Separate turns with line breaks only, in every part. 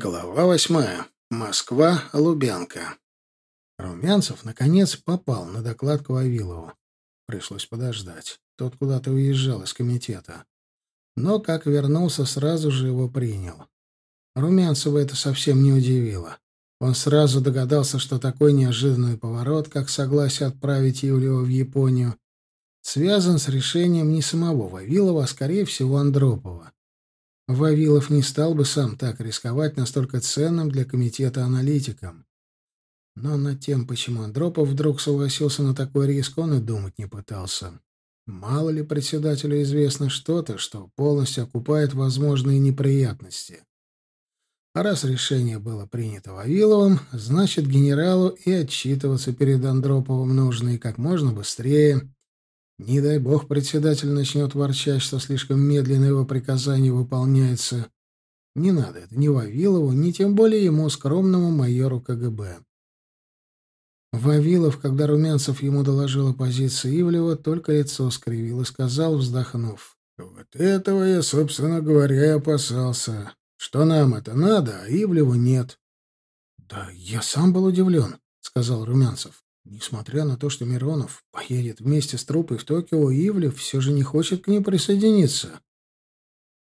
Глава восьмая. Москва, Лубянка. Румянцев, наконец, попал на доклад к Авилову. Пришлось подождать. Тот куда-то уезжал из комитета. Но, как вернулся, сразу же его принял. Румянцева это совсем не удивило. Он сразу догадался, что такой неожиданный поворот, как согласие отправить Юлио в Японию, связан с решением не самого Вавилова, а, скорее всего, Андропова. Вавилов не стал бы сам так рисковать настолько ценным для комитета аналитиком. Но над тем, почему Андропов вдруг согласился на такой риск, он и думать не пытался. Мало ли председателю известно что-то, что полностью окупает возможные неприятности. А раз решение было принято Вавиловым, значит, генералу и отчитываться перед Андроповым нужно и как можно быстрее. Не дай бог председатель начнет ворчать, что слишком медленно его приказание выполняется. Не надо это ни Вавилову, ни тем более ему, скромному майору КГБ. Вавилов, когда Румянцев ему доложил о позиции Ивлева, только лицо скривил и сказал, вздохнув. «Вот этого я, собственно говоря, и опасался. Что нам это надо, а Ивлеву нет». «Да я сам был удивлен», — сказал Румянцев. Несмотря на то, что Миронов поедет вместе с трупой в Токио, Ивлев все же не хочет к ней присоединиться.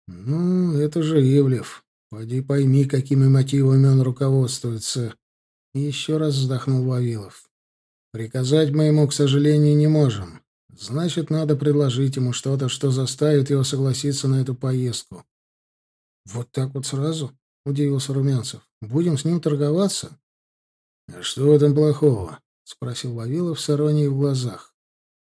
Ну, это же Ивлев. Пойди, пойми, какими мотивами он руководствуется. Еще раз вздохнул Вавилов. Приказать мы ему, к сожалению, не можем. Значит, надо предложить ему что-то, что заставит его согласиться на эту поездку. Вот так вот сразу? — удивился Румянцев. — Будем с ним торговаться? — А что в этом плохого? — спросил Вавилов с иронией в глазах.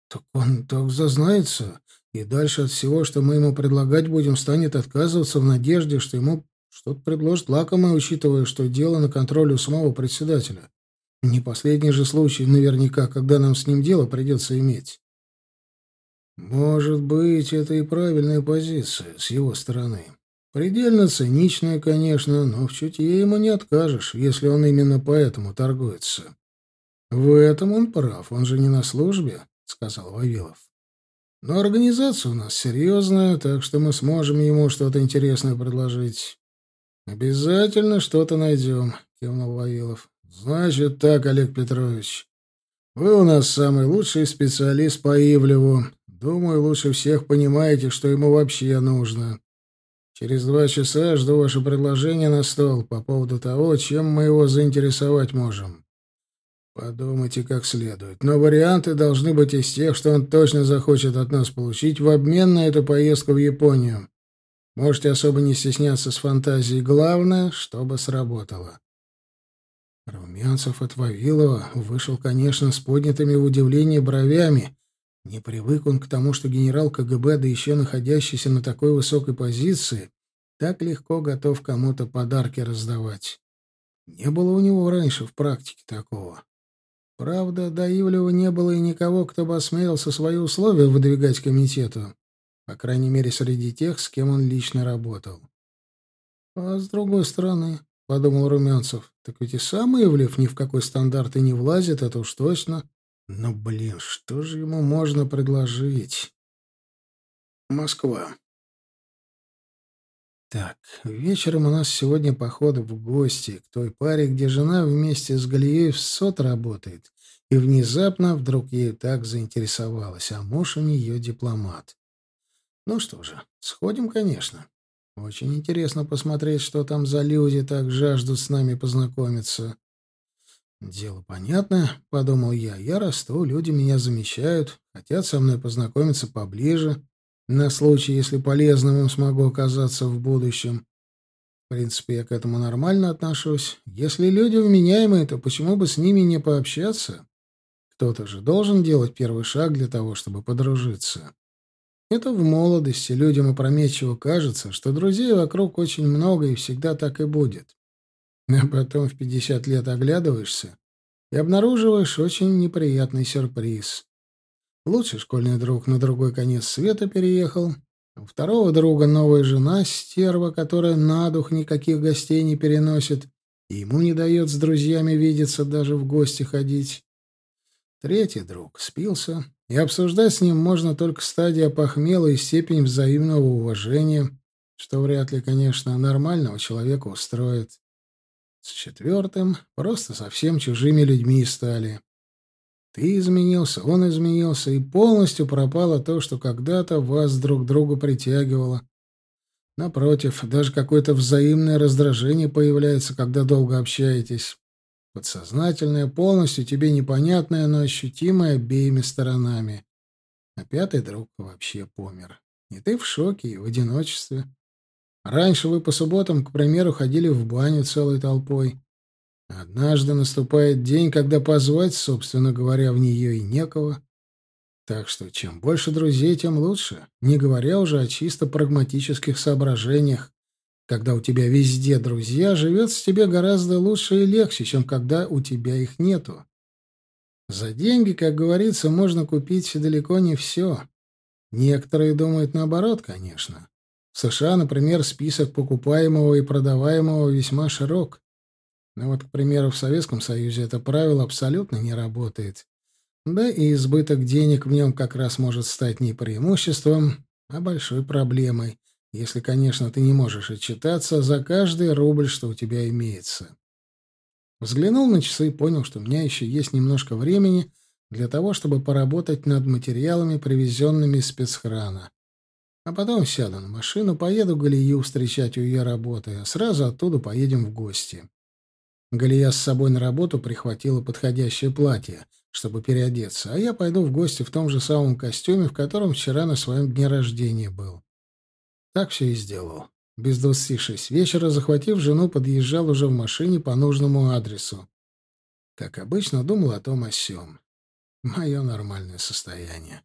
«Так он так зазнается, и дальше от всего, что мы ему предлагать будем, станет отказываться в надежде, что ему что-то предложит лакомое, учитывая, что дело на контроле у самого председателя. Не последний же случай наверняка, когда нам с ним дело придется иметь». «Может быть, это и правильная позиция с его стороны», Предельно циничная, конечно, но в чутье ему не откажешь, если он именно поэтому торгуется. В этом он прав, он же не на службе, сказал Вавилов. Но организация у нас серьезная, так что мы сможем ему что-то интересное предложить. Обязательно что-то найдем, кивнул Вавилов. Значит так, Олег Петрович. Вы у нас самый лучший специалист по Ивлеву. Думаю, лучше всех понимаете, что ему вообще нужно. Через два часа жду ваше предложение на стол по поводу того, чем мы его заинтересовать можем. Подумайте как следует. Но варианты должны быть из тех, что он точно захочет от нас получить в обмен на эту поездку в Японию. Можете особо не стесняться с фантазией. Главное, чтобы сработало. Румянцев от Вавилова вышел, конечно, с поднятыми в удивление бровями. Не привык он к тому, что генерал КГБ, да еще находящийся на такой высокой позиции, так легко готов кому-то подарки раздавать. Не было у него раньше в практике такого. Правда, до Ивлева не было и никого, кто бы осмелился свои условия выдвигать комитету. По крайней мере, среди тех, с кем он лично работал. «А с другой стороны», — подумал Румянцев, — «так ведь и сам Ивлев ни в какой стандарт и не влазит, это уж точно. Но, блин, что же ему можно предложить?» Москва. Так, вечером у нас сегодня поход в гости к той паре, где жена вместе с Галией в сот работает. И внезапно вдруг ей так заинтересовалась, а муж у нее дипломат. Ну что же, сходим, конечно. Очень интересно посмотреть, что там за люди так жаждут с нами познакомиться. «Дело понятное, — подумал я. «Я расту, люди меня замечают, хотят со мной познакомиться поближе на случай, если полезным им смогу оказаться в будущем. В принципе, я к этому нормально отношусь. Если люди вменяемые, то почему бы с ними не пообщаться? Кто-то же должен делать первый шаг для того, чтобы подружиться. Это в молодости людям опрометчиво кажется, что друзей вокруг очень много и всегда так и будет. А потом в 50 лет оглядываешься и обнаруживаешь очень неприятный сюрприз. Лучший школьный друг на другой конец света переехал. У второго друга новая жена, стерва, которая на дух никаких гостей не переносит, и ему не дает с друзьями видеться, даже в гости ходить. Третий друг спился, и обсуждать с ним можно только стадия похмела и степень взаимного уважения, что вряд ли, конечно, нормального человека устроит. С четвертым просто совсем чужими людьми стали. Ты изменился, он изменился, и полностью пропало то, что когда-то вас друг другу притягивало. Напротив, даже какое-то взаимное раздражение появляется, когда долго общаетесь. Подсознательное, полностью тебе непонятное, но ощутимое обеими сторонами. А пятый друг вообще помер. И ты в шоке, и в одиночестве. Раньше вы по субботам, к примеру, ходили в баню целой толпой. Однажды наступает день, когда позвать, собственно говоря, в нее и некого. Так что чем больше друзей, тем лучше, не говоря уже о чисто прагматических соображениях. Когда у тебя везде друзья, живется тебе гораздо лучше и легче, чем когда у тебя их нету. За деньги, как говорится, можно купить далеко не все. Некоторые думают наоборот, конечно. В США, например, список покупаемого и продаваемого весьма широк. Но вот, к примеру, в Советском Союзе это правило абсолютно не работает. Да и избыток денег в нем как раз может стать не преимуществом, а большой проблемой, если, конечно, ты не можешь отчитаться за каждый рубль, что у тебя имеется. Взглянул на часы и понял, что у меня еще есть немножко времени для того, чтобы поработать над материалами, привезенными из спецхрана. А потом сяду на машину, поеду Галию встречать у ее работы, а сразу оттуда поедем в гости. Галия с собой на работу прихватила подходящее платье, чтобы переодеться, а я пойду в гости в том же самом костюме, в котором вчера на своем дне рождения был. Так все и сделал. Без двадцати шесть вечера, захватив жену, подъезжал уже в машине по нужному адресу. Как обычно, думал о том о сём. Мое нормальное состояние.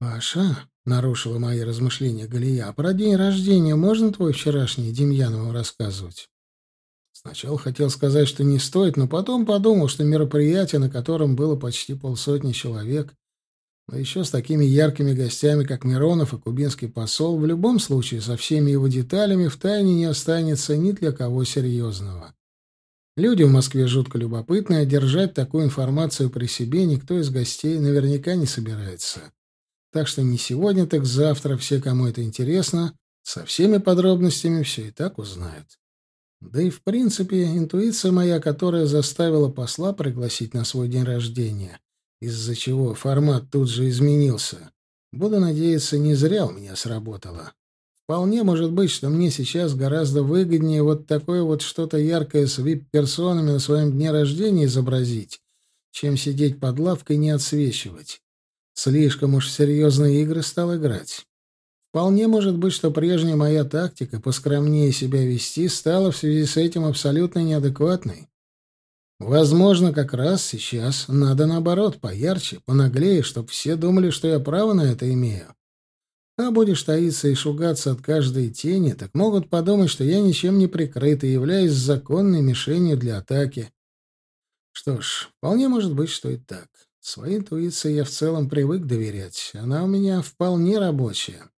«Паша», — нарушила мои размышления Галия, — «а «про день рождения можно твой вчерашний Демьянову рассказывать?» Сначала хотел сказать, что не стоит, но потом подумал, что мероприятие, на котором было почти полсотни человек, но еще с такими яркими гостями, как Миронов и кубинский посол, в любом случае со всеми его деталями в тайне не останется ни для кого серьезного. Люди в Москве жутко любопытны, а держать такую информацию при себе никто из гостей наверняка не собирается. Так что не сегодня, так завтра все, кому это интересно, со всеми подробностями все и так узнают. Да и, в принципе, интуиция моя, которая заставила посла пригласить на свой день рождения, из-за чего формат тут же изменился. Буду надеяться, не зря у меня сработало. Вполне может быть, что мне сейчас гораздо выгоднее вот такое вот что-то яркое с вип-персонами на своем дне рождения изобразить, чем сидеть под лавкой не отсвечивать. Слишком уж серьезные игры стал играть. Вполне может быть, что прежняя моя тактика поскромнее себя вести стала в связи с этим абсолютно неадекватной. Возможно, как раз сейчас надо наоборот, поярче, понаглее, чтобы все думали, что я право на это имею. А будешь таиться и шугаться от каждой тени, так могут подумать, что я ничем не прикрыт и являюсь законной мишенью для атаки. Что ж, вполне может быть, что и так. Своей интуиции я в целом привык доверять. Она у меня вполне рабочая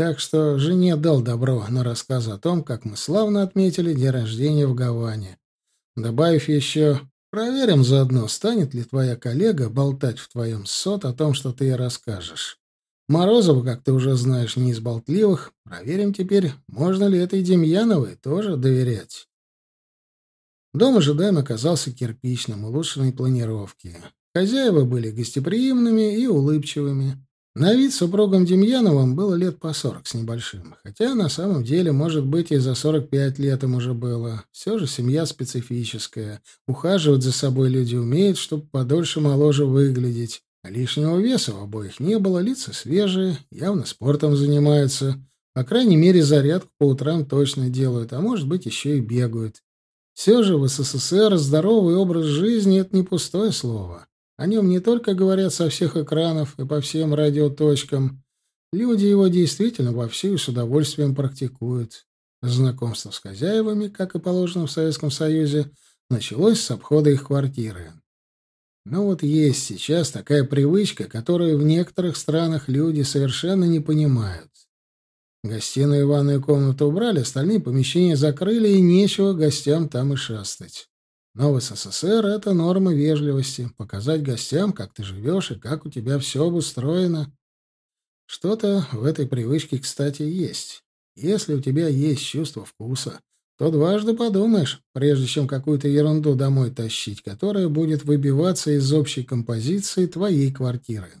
так что жене дал добро на рассказ о том, как мы славно отметили день рождения в Гаване. Добавив еще, проверим заодно, станет ли твоя коллега болтать в твоем сот о том, что ты ей расскажешь. Морозова, как ты уже знаешь, не из болтливых. Проверим теперь, можно ли этой Демьяновой тоже доверять. Дом ожидаем оказался кирпичным, улучшенной планировки. Хозяева были гостеприимными и улыбчивыми. На вид супругам Демьяновым было лет по сорок с небольшим, хотя на самом деле, может быть, и за сорок пять лет им уже было. Все же семья специфическая, ухаживать за собой люди умеют, чтобы подольше моложе выглядеть. А лишнего веса у обоих не было, лица свежие, явно спортом занимаются. По крайней мере, зарядку по утрам точно делают, а может быть, еще и бегают. Все же в СССР здоровый образ жизни — это не пустое слово. О нем не только говорят со всех экранов и по всем радиоточкам. Люди его действительно вовсю и с удовольствием практикуют. Знакомство с хозяевами, как и положено в Советском Союзе, началось с обхода их квартиры. Но вот есть сейчас такая привычка, которую в некоторых странах люди совершенно не понимают. Гостиную и ванную комнату убрали, остальные помещения закрыли, и нечего гостям там и шастать. Но в СССР это норма вежливости — показать гостям, как ты живешь и как у тебя все обустроено. Что-то в этой привычке, кстати, есть. Если у тебя есть чувство вкуса, то дважды подумаешь, прежде чем какую-то ерунду домой тащить, которая будет выбиваться из общей композиции твоей квартиры.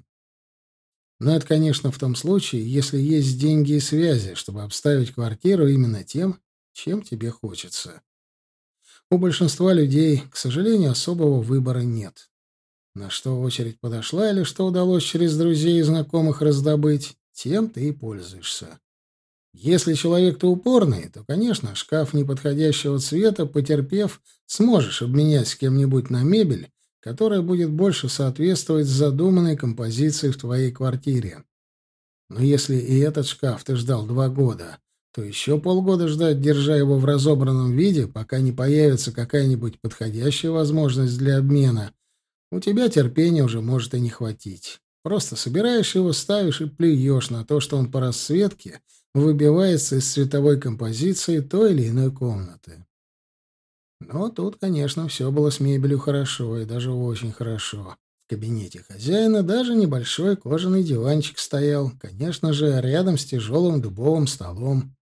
Но это, конечно, в том случае, если есть деньги и связи, чтобы обставить квартиру именно тем, чем тебе хочется. У большинства людей, к сожалению, особого выбора нет. На что очередь подошла или что удалось через друзей и знакомых раздобыть, тем ты и пользуешься. Если человек-то упорный, то, конечно, шкаф неподходящего цвета, потерпев, сможешь обменять с кем-нибудь на мебель, которая будет больше соответствовать задуманной композиции в твоей квартире. Но если и этот шкаф ты ждал два года, то еще полгода ждать, держа его в разобранном виде, пока не появится какая-нибудь подходящая возможность для обмена. У тебя терпения уже может и не хватить. Просто собираешь его, ставишь и плюешь на то, что он по расцветке выбивается из цветовой композиции той или иной комнаты. Но тут, конечно, все было с мебелью хорошо, и даже очень хорошо. В кабинете хозяина даже небольшой кожаный диванчик стоял, конечно же, рядом с тяжелым дубовым столом.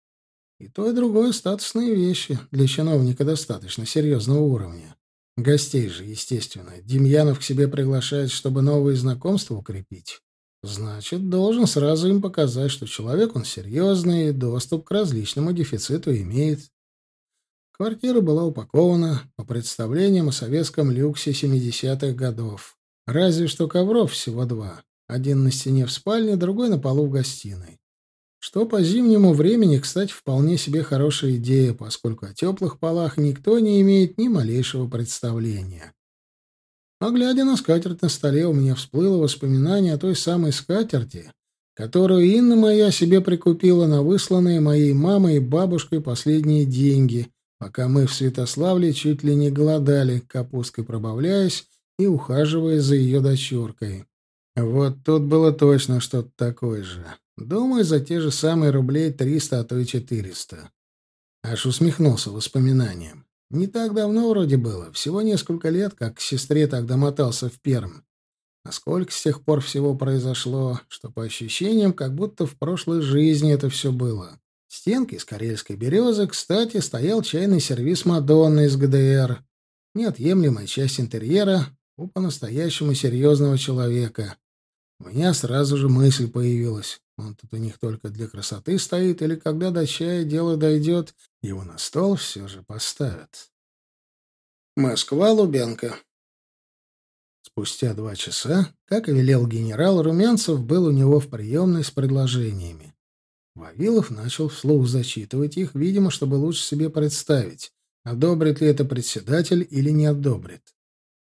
И то, и другое статусные вещи для чиновника достаточно серьезного уровня. Гостей же, естественно, Демьянов к себе приглашает, чтобы новые знакомства укрепить. Значит, должен сразу им показать, что человек он серьезный и доступ к различному дефициту имеет. Квартира была упакована по представлениям о советском люксе 70-х годов. Разве что ковров всего два. Один на стене в спальне, другой на полу в гостиной. Что по зимнему времени, кстати, вполне себе хорошая идея, поскольку о теплых полах никто не имеет ни малейшего представления. Но, глядя на скатерть на столе, у меня всплыло воспоминание о той самой скатерти, которую Инна моя себе прикупила на высланные моей мамой и бабушкой последние деньги, пока мы в Святославле чуть ли не голодали, капусткой пробавляясь и ухаживая за ее дочуркой. Вот тут было точно что-то такое же. Думаю, за те же самые рублей триста, а то и четыреста. Аж усмехнулся воспоминанием. Не так давно вроде было, всего несколько лет, как к сестре тогда мотался в Перм. А сколько с тех пор всего произошло, что по ощущениям, как будто в прошлой жизни это все было. В из карельской березы, кстати, стоял чайный сервиз «Мадонны» из ГДР. Неотъемлемая часть интерьера у по-настоящему серьезного человека. У меня сразу же мысль появилась. Он тут у них только для красоты стоит, или когда до чая дело дойдет, его на стол все же поставят. Москва, Лубянка. Спустя два часа, как и велел генерал, Румянцев был у него в приемной с предложениями. Вавилов начал вслух зачитывать их, видимо, чтобы лучше себе представить, одобрит ли это председатель или не одобрит.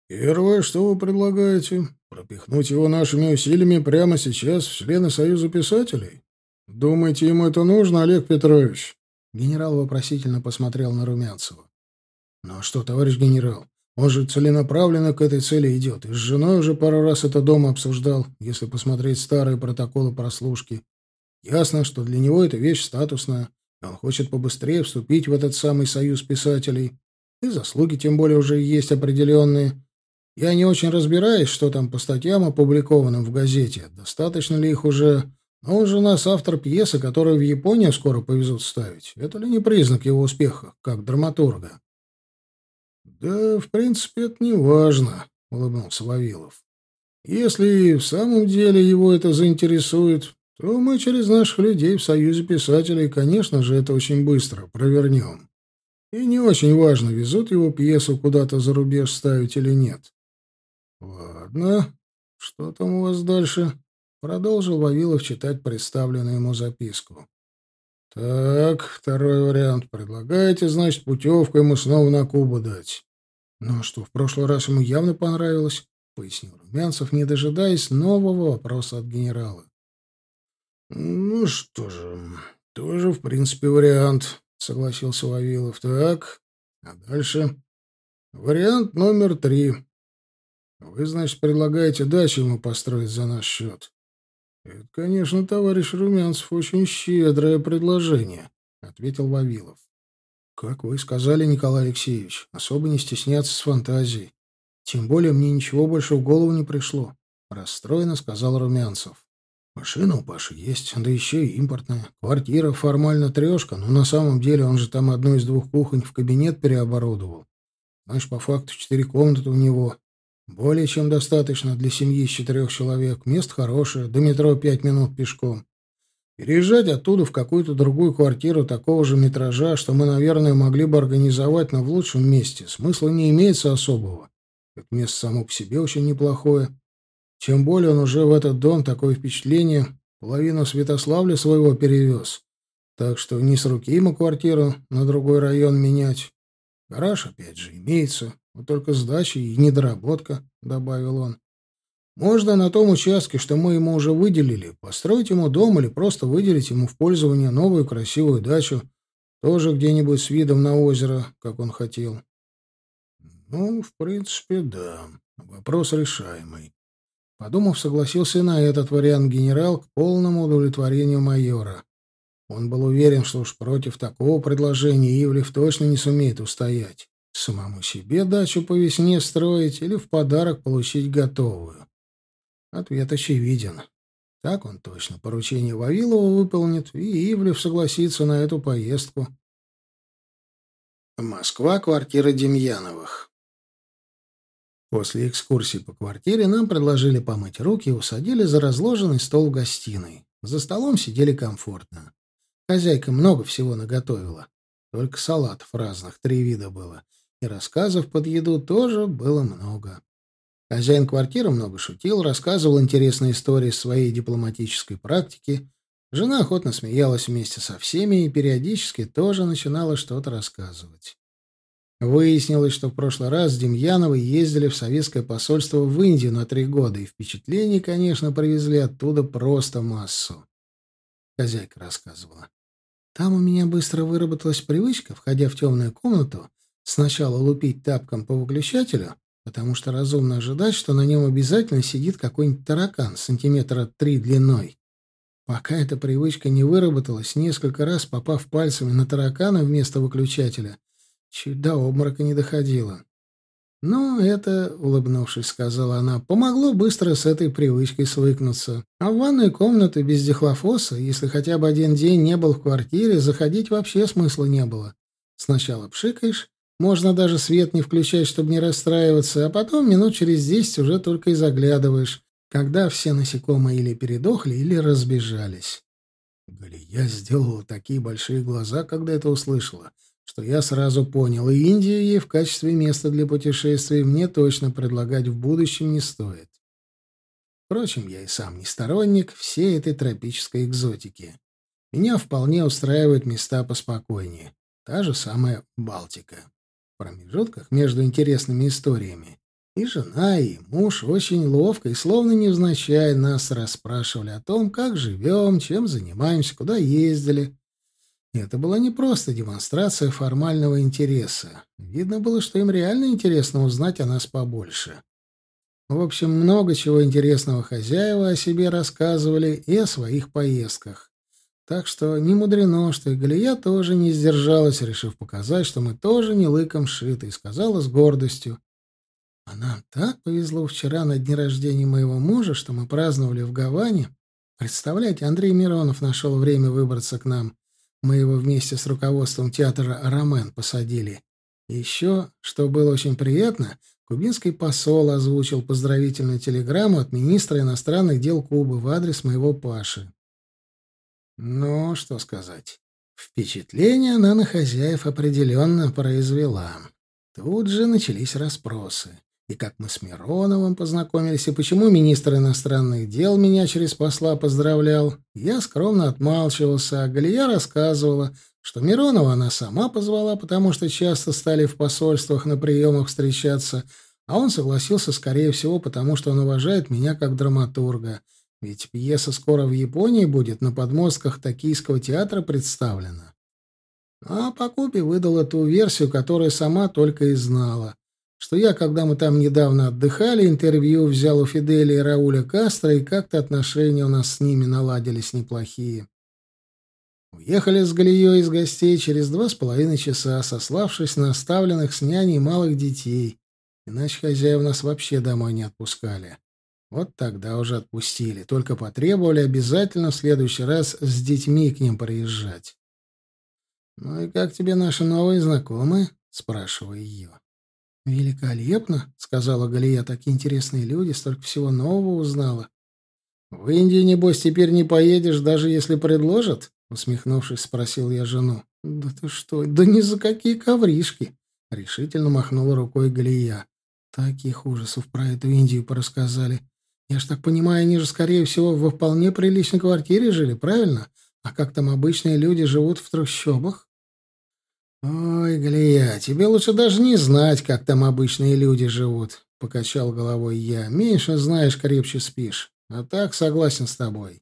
«Первое, что вы предлагаете, Пропихнуть его нашими усилиями прямо сейчас в члены Союза писателей? Думаете, ему это нужно, Олег Петрович? Генерал вопросительно посмотрел на Румянцева. Ну а что, товарищ генерал, он же целенаправленно к этой цели идет. И с женой уже пару раз это дома обсуждал, если посмотреть старые протоколы прослушки. Ясно, что для него эта вещь статусная. Он хочет побыстрее вступить в этот самый союз писателей. И заслуги тем более уже есть определенные. Я не очень разбираюсь, что там по статьям, опубликованным в газете. Достаточно ли их уже... Но он же у нас автор пьесы, которую в Японию скоро повезут ставить. Это ли не признак его успеха, как драматурга? «Да, в принципе, это не важно», — улыбнулся Вавилов. «Если в самом деле его это заинтересует, то мы через наших людей в Союзе писателей, конечно же, это очень быстро провернем. И не очень важно, везут его пьесу куда-то за рубеж ставить или нет. «Ладно. Что там у вас дальше?» — продолжил Вавилов читать представленную ему записку. «Так, второй вариант. Предлагаете, значит, путевку ему снова на Кубу дать». «Ну что, в прошлый раз ему явно понравилось», — пояснил Румянцев, не дожидаясь нового вопроса от генерала. «Ну что же, тоже, в принципе, вариант», — согласился Вавилов. «Так, а дальше?» «Вариант номер три. Вы, значит, предлагаете дачу ему построить за наш счет? Это, конечно, товарищ Румянцев, очень щедрое предложение, ответил Вавилов. Как вы сказали, Николай Алексеевич, особо не стесняться с фантазией. Тем более мне ничего больше в голову не пришло, расстроенно сказал Румянцев. Машина у Паши есть, да еще и импортная. Квартира формально трешка, но на самом деле он же там одну из двух кухонь в кабинет переоборудовал. Знаешь, по факту четыре комнаты у него. Более чем достаточно для семьи из четырех человек. Мест хорошее, до метро пять минут пешком. Переезжать оттуда в какую-то другую квартиру такого же метража, что мы, наверное, могли бы организовать, но в лучшем месте, смысла не имеется особого. Как место само по себе очень неплохое. чем более он уже в этот дом такое впечатление половину Святославля своего перевез. Так что не с руки ему квартиру на другой район менять. Гараж, опять же, имеется. Вот только сдача и недоработка, — добавил он. Можно на том участке, что мы ему уже выделили, построить ему дом или просто выделить ему в пользование новую красивую дачу, тоже где-нибудь с видом на озеро, как он хотел. Ну, в принципе, да. Вопрос решаемый. Подумав, согласился на этот вариант генерал к полному удовлетворению майора. Он был уверен, что уж против такого предложения Ивлев точно не сумеет устоять. Самому себе дачу по весне строить или в подарок получить готовую? Ответ очевиден. Так он точно поручение Вавилова выполнит, и Ивлев согласится на эту поездку. Москва, квартира Демьяновых. После экскурсии по квартире нам предложили помыть руки и усадили за разложенный стол в гостиной. За столом сидели комфортно. Хозяйка много всего наготовила. Только салатов разных, три вида было — и рассказов под еду тоже было много. Хозяин квартиры много шутил, рассказывал интересные истории своей дипломатической практики. Жена охотно смеялась вместе со всеми и периодически тоже начинала что-то рассказывать. Выяснилось, что в прошлый раз Демьяновы ездили в советское посольство в Индию на три года, и впечатлений, конечно, привезли оттуда просто массу. Хозяйка рассказывала. Там у меня быстро выработалась привычка, входя в темную комнату, Сначала лупить тапком по выключателю, потому что разумно ожидать, что на нем обязательно сидит какой-нибудь таракан сантиметра три длиной. Пока эта привычка не выработалась, несколько раз попав пальцами на таракана вместо выключателя, чуть до обморока не доходило. Но это, улыбнувшись, сказала она, помогло быстро с этой привычкой свыкнуться. А в ванную комнату без дихлофоса, если хотя бы один день не был в квартире, заходить вообще смысла не было. Сначала пшикаешь, можно даже свет не включать, чтобы не расстраиваться, а потом минут через десять уже только и заглядываешь, когда все насекомые или передохли, или разбежались. Галия сделала такие большие глаза, когда это услышала, что я сразу понял, и Индию ей в качестве места для путешествий мне точно предлагать в будущем не стоит. Впрочем, я и сам не сторонник всей этой тропической экзотики. Меня вполне устраивают места поспокойнее. Та же самая Балтика промежутках между интересными историями. И жена, и муж очень ловко и словно невзначай нас расспрашивали о том, как живем, чем занимаемся, куда ездили. И это была не просто демонстрация формального интереса. Видно было, что им реально интересно узнать о нас побольше. В общем, много чего интересного хозяева о себе рассказывали и о своих поездках. Так что не мудрено, что и Галия тоже не сдержалась, решив показать, что мы тоже не лыком шиты, и сказала с гордостью. «А нам так повезло вчера на дне рождения моего мужа, что мы праздновали в Гаване. Представляете, Андрей Миронов нашел время выбраться к нам. Мы его вместе с руководством театра «Ромен» посадили. Еще, что было очень приятно, Кубинский посол озвучил поздравительную телеграмму от министра иностранных дел Кубы в адрес моего Паши. Ну, что сказать. Впечатление она на хозяев определенно произвела. Тут же начались расспросы. И как мы с Мироновым познакомились, и почему министр иностранных дел меня через посла поздравлял, я скромно отмалчивался, а Галия рассказывала, что Миронова она сама позвала, потому что часто стали в посольствах на приемах встречаться, а он согласился, скорее всего, потому что он уважает меня как драматурга — ведь пьеса скоро в Японии будет на подмостках Токийского театра представлена. Ну, а Покупи выдала ту версию, которую сама только и знала, что я, когда мы там недавно отдыхали, интервью взял у Фидели и Рауля Кастро, и как-то отношения у нас с ними наладились неплохие. Уехали с Галией из гостей через два с половиной часа, сославшись на оставленных с няней малых детей, иначе хозяев нас вообще домой не отпускали. Вот тогда уже отпустили, только потребовали обязательно в следующий раз с детьми к ним приезжать. «Ну и как тебе наши новые знакомые?» — спрашиваю ее. «Великолепно», — сказала Галия, — «такие интересные люди, столько всего нового узнала». «В Индию, небось, теперь не поедешь, даже если предложат?» — усмехнувшись, спросил я жену. «Да ты что? Да ни за какие ковришки!» — решительно махнула рукой Галия. «Таких ужасов про эту Индию порассказали. Я ж так понимаю, они же, скорее всего, во вполне приличной квартире жили, правильно? А как там обычные люди живут в трущобах? Ой, Глия, тебе лучше даже не знать, как там обычные люди живут, покачал головой я. Меньше знаешь, крепче спишь. А так согласен с тобой.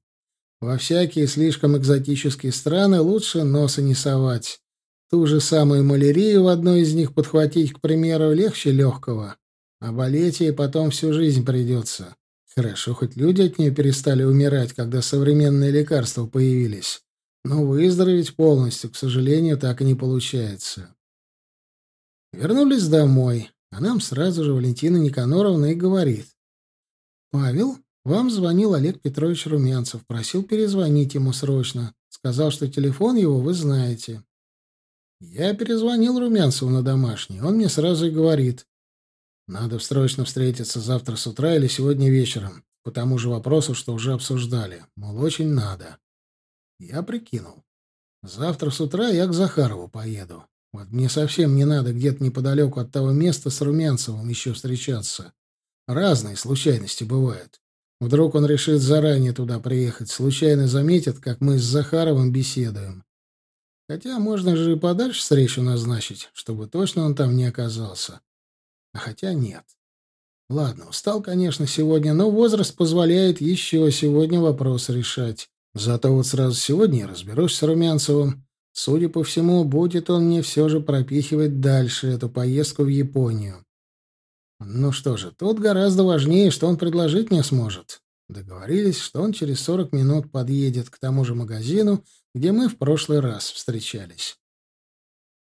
Во всякие слишком экзотические страны лучше носа не совать. Ту же самую малярию в одной из них подхватить, к примеру, легче легкого. А болеть ей потом всю жизнь придется. Хорошо, хоть люди от нее перестали умирать, когда современные лекарства появились. Но выздороветь полностью, к сожалению, так и не получается. Вернулись домой, а нам сразу же Валентина Никаноровна и говорит. «Павел, вам звонил Олег Петрович Румянцев, просил перезвонить ему срочно. Сказал, что телефон его вы знаете». Я перезвонил Румянцеву на домашний. Он мне сразу и говорит. Надо срочно встретиться завтра с утра или сегодня вечером, по тому же вопросу, что уже обсуждали. Мол, очень надо. Я прикинул. Завтра с утра я к Захарову поеду. Вот мне совсем не надо где-то неподалеку от того места с Румянцевым еще встречаться. Разные случайности бывают. Вдруг он решит заранее туда приехать, случайно заметит, как мы с Захаровым беседуем. Хотя можно же и подальше встречу назначить, чтобы точно он там не оказался. А хотя нет. Ладно, устал, конечно, сегодня, но возраст позволяет еще сегодня вопрос решать. Зато вот сразу сегодня я разберусь с Румянцевым. Судя по всему, будет он мне все же пропихивать дальше эту поездку в Японию. Ну что же, тут гораздо важнее, что он предложить мне сможет. Договорились, что он через 40 минут подъедет к тому же магазину, где мы в прошлый раз встречались.